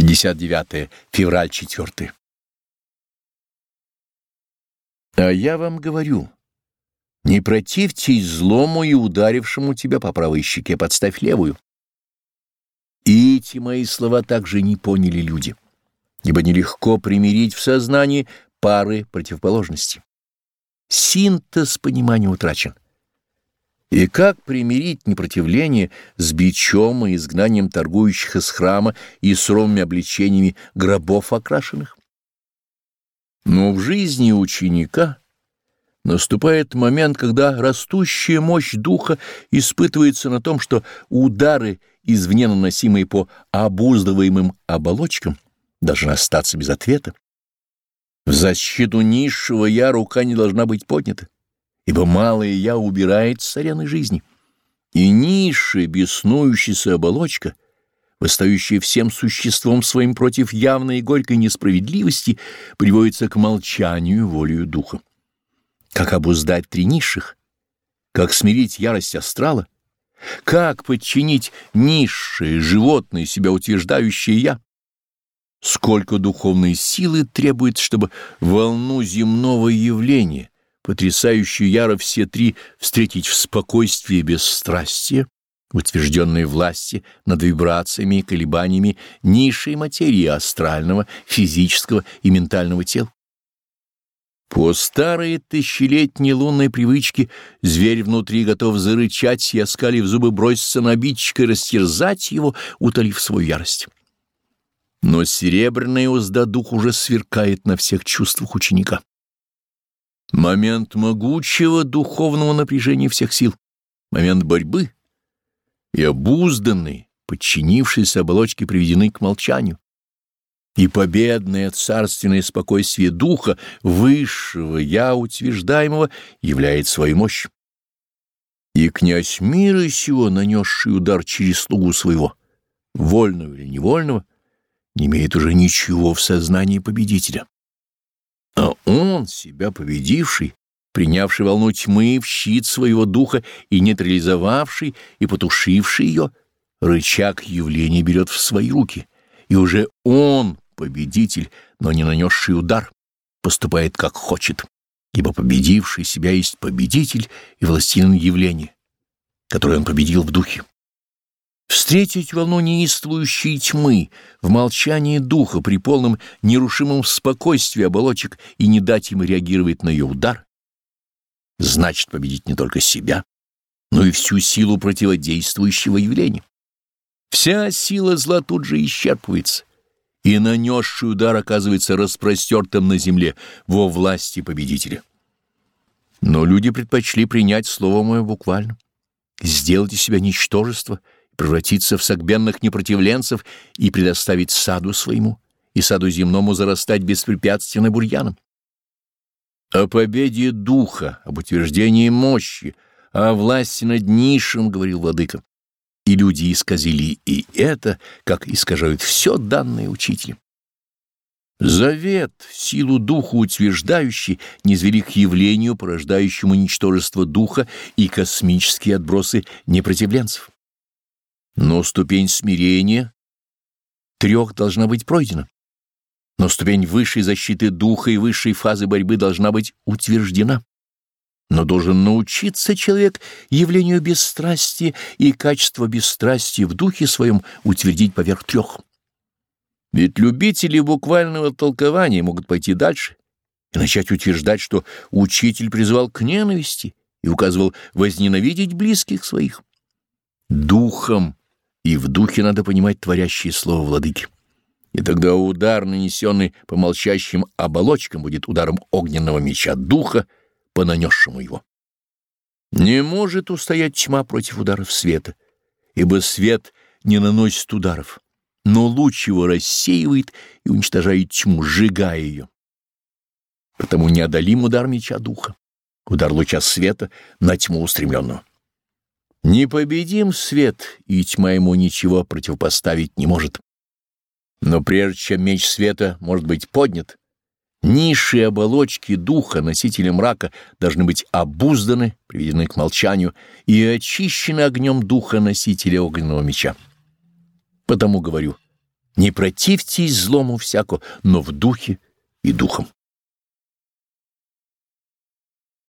59 февраль 4. А я вам говорю, не противьтесь злому и ударившему тебя по правой щеке, подставь левую. И эти мои слова также не поняли люди, ибо нелегко примирить в сознании пары противоположностей. Синтез понимания утрачен. И как примирить непротивление с бичом и изгнанием торгующих из храма и суровыми обличениями гробов окрашенных? Но в жизни ученика наступает момент, когда растущая мощь духа испытывается на том, что удары, извне наносимые по обуздываемым оболочкам, должны остаться без ответа. В защиту низшего «я» рука не должна быть поднята ибо малое «я» убирает с арены жизни, и низшая беснующаяся оболочка, восстающая всем существом своим против явной и горькой несправедливости, приводится к молчанию волею духа. Как обуздать три низших? Как смирить ярость астрала? Как подчинить низшее, животное, себя утверждающее «я»? Сколько духовной силы требуется, чтобы волну земного явления, потрясающую яро все три встретить в спокойствии и бесстрастие, утвержденной власти над вибрациями и колебаниями низшей материи астрального, физического и ментального тела. По старой тысячелетней лунной привычке зверь внутри готов зарычать и, оскалив зубы, броситься на обидчика и растерзать его, утолив свою ярость. Но серебряная узда дух уже сверкает на всех чувствах ученика. Момент могучего духовного напряжения всех сил, момент борьбы и обузданные, подчинившиеся оболочки приведены к молчанию. И победное царственное спокойствие духа высшего я утверждаемого являет свою мощь. И князь мира сего, нанесший удар через слугу своего, вольного или невольного, не имеет уже ничего в сознании победителя. А он, себя победивший, принявший волну тьмы в щит своего духа и нейтрализовавший и потушивший ее, рычаг явления берет в свои руки, и уже он, победитель, но не нанесший удар, поступает как хочет, ибо победивший себя есть победитель и властелин явления, который он победил в духе. Встретить волну неистовующей тьмы в молчании духа при полном нерушимом спокойствии оболочек и не дать им реагировать на ее удар, значит победить не только себя, но и всю силу противодействующего явления. Вся сила зла тут же исчерпывается, и нанесший удар оказывается распростертым на земле во власти победителя. Но люди предпочли принять слово мое буквально. Сделать из себя ничтожество — превратиться в согбенных непротивленцев и предоставить саду своему, и саду земному зарастать беспрепятственно бурьяном. О победе духа, об утверждении мощи, о власти над низшим, говорил владыка. И люди исказили и это, как искажают все данное учителем. Завет, силу духа утверждающий, низвели к явлению, порождающему ничтожество духа и космические отбросы непротивленцев. Но ступень смирения трех должна быть пройдена. Но ступень высшей защиты духа и высшей фазы борьбы должна быть утверждена. Но должен научиться человек явлению бесстрастия и качество бесстрастия в духе своем утвердить поверх трех. Ведь любители буквального толкования могут пойти дальше и начать утверждать, что учитель призвал к ненависти и указывал возненавидеть близких своих. Духом и в духе надо понимать творящее слово владыки. И тогда удар, нанесенный по молчащим оболочкам, будет ударом огненного меча духа, по нанесшему его. Не может устоять тьма против ударов света, ибо свет не наносит ударов, но луч его рассеивает и уничтожает тьму, сжигая ее. Потому неодолим удар меча духа, удар луча света на тьму устремленного. Непобедим свет, и тьма ему ничего противопоставить не может. Но прежде чем меч света может быть поднят, низшие оболочки духа, носителя мрака, должны быть обузданы, приведены к молчанию и очищены огнем духа носителя огненного меча. Потому говорю, Не противьтесь злому всяко, но в духе и духом.